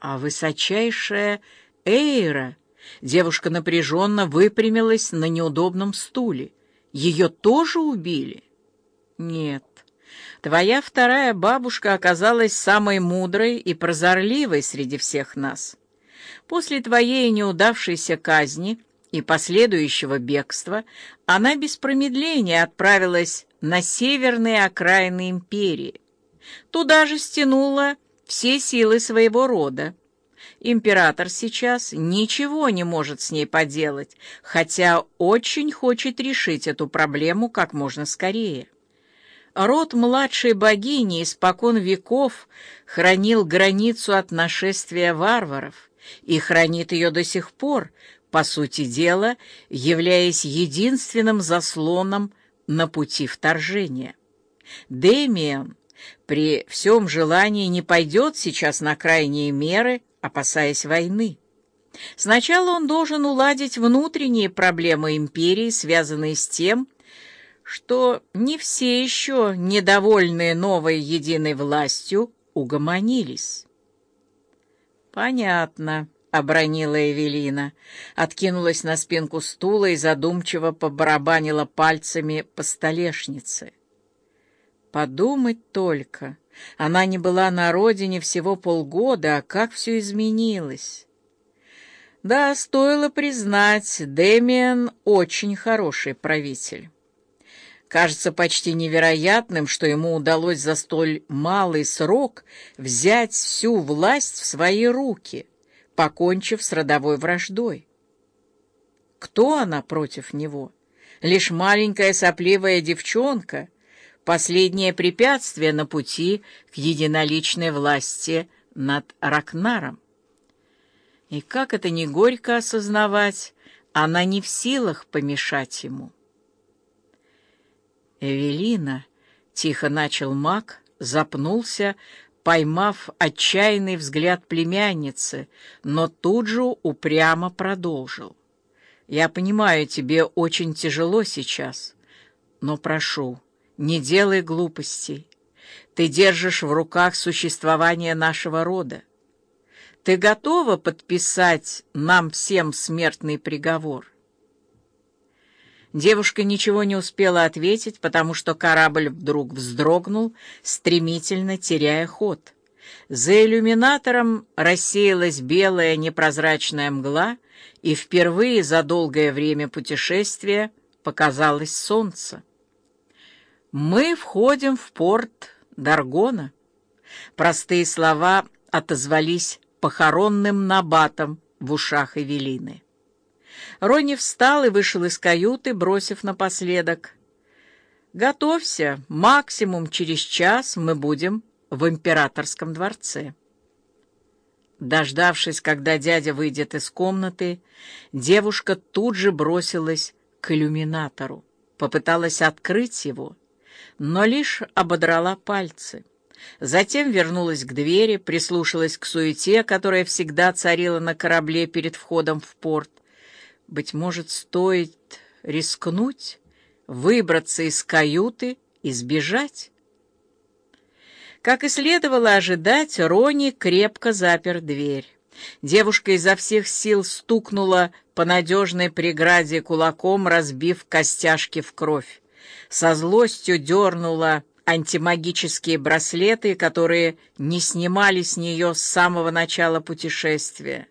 А высочайшая Эйра... Девушка напряженно выпрямилась на неудобном стуле. Ее тоже убили? Нет. Твоя вторая бабушка оказалась самой мудрой и прозорливой среди всех нас. После твоей неудавшейся казни и последующего бегства она без промедления отправилась на северные окраины империи. Туда же стянула все силы своего рода. Император сейчас ничего не может с ней поделать, хотя очень хочет решить эту проблему как можно скорее. Род младшей богини испокон веков хранил границу от нашествия варваров и хранит ее до сих пор, по сути дела, являясь единственным заслоном на пути вторжения. Демиан при всем желании не пойдет сейчас на крайние меры, опасаясь войны. Сначала он должен уладить внутренние проблемы империи, связанные с тем, что не все еще, недовольные новой единой властью, угомонились. «Понятно», — обронила Эвелина, откинулась на спинку стула и задумчиво побарабанила пальцами по столешнице. «Подумать только, она не была на родине всего полгода, а как все изменилось!» Да, стоило признать, Дэмиан очень хороший правитель. Кажется почти невероятным, что ему удалось за столь малый срок взять всю власть в свои руки, покончив с родовой враждой. Кто она против него? Лишь маленькая сопливая девчонка, последнее препятствие на пути к единоличной власти над Ракнаром. И как это не горько осознавать, она не в силах помешать ему. «Эвелина», — тихо начал маг, запнулся, поймав отчаянный взгляд племянницы, но тут же упрямо продолжил. «Я понимаю, тебе очень тяжело сейчас, но прошу, не делай глупостей. Ты держишь в руках существование нашего рода. Ты готова подписать нам всем смертный приговор?» Девушка ничего не успела ответить, потому что корабль вдруг вздрогнул, стремительно теряя ход. За иллюминатором рассеялась белая непрозрачная мгла, и впервые за долгое время путешествия показалось солнце. «Мы входим в порт Даргона». Простые слова отозвались похоронным набатом в ушах Эвелины. Ронни встал и вышел из каюты, бросив напоследок. «Готовься, максимум через час мы будем в императорском дворце». Дождавшись, когда дядя выйдет из комнаты, девушка тут же бросилась к иллюминатору, попыталась открыть его, но лишь ободрала пальцы. Затем вернулась к двери, прислушалась к суете, которая всегда царила на корабле перед входом в порт, быть может, стоит рискнуть, выбраться из каюты и сбежать? Как и следовало ожидать, Рони крепко запер дверь. Девушка изо всех сил стукнула по надежной преграде кулаком, разбив костяшки в кровь. Со злостью дернула антимагические браслеты, которые не снимали с нее с самого начала путешествия.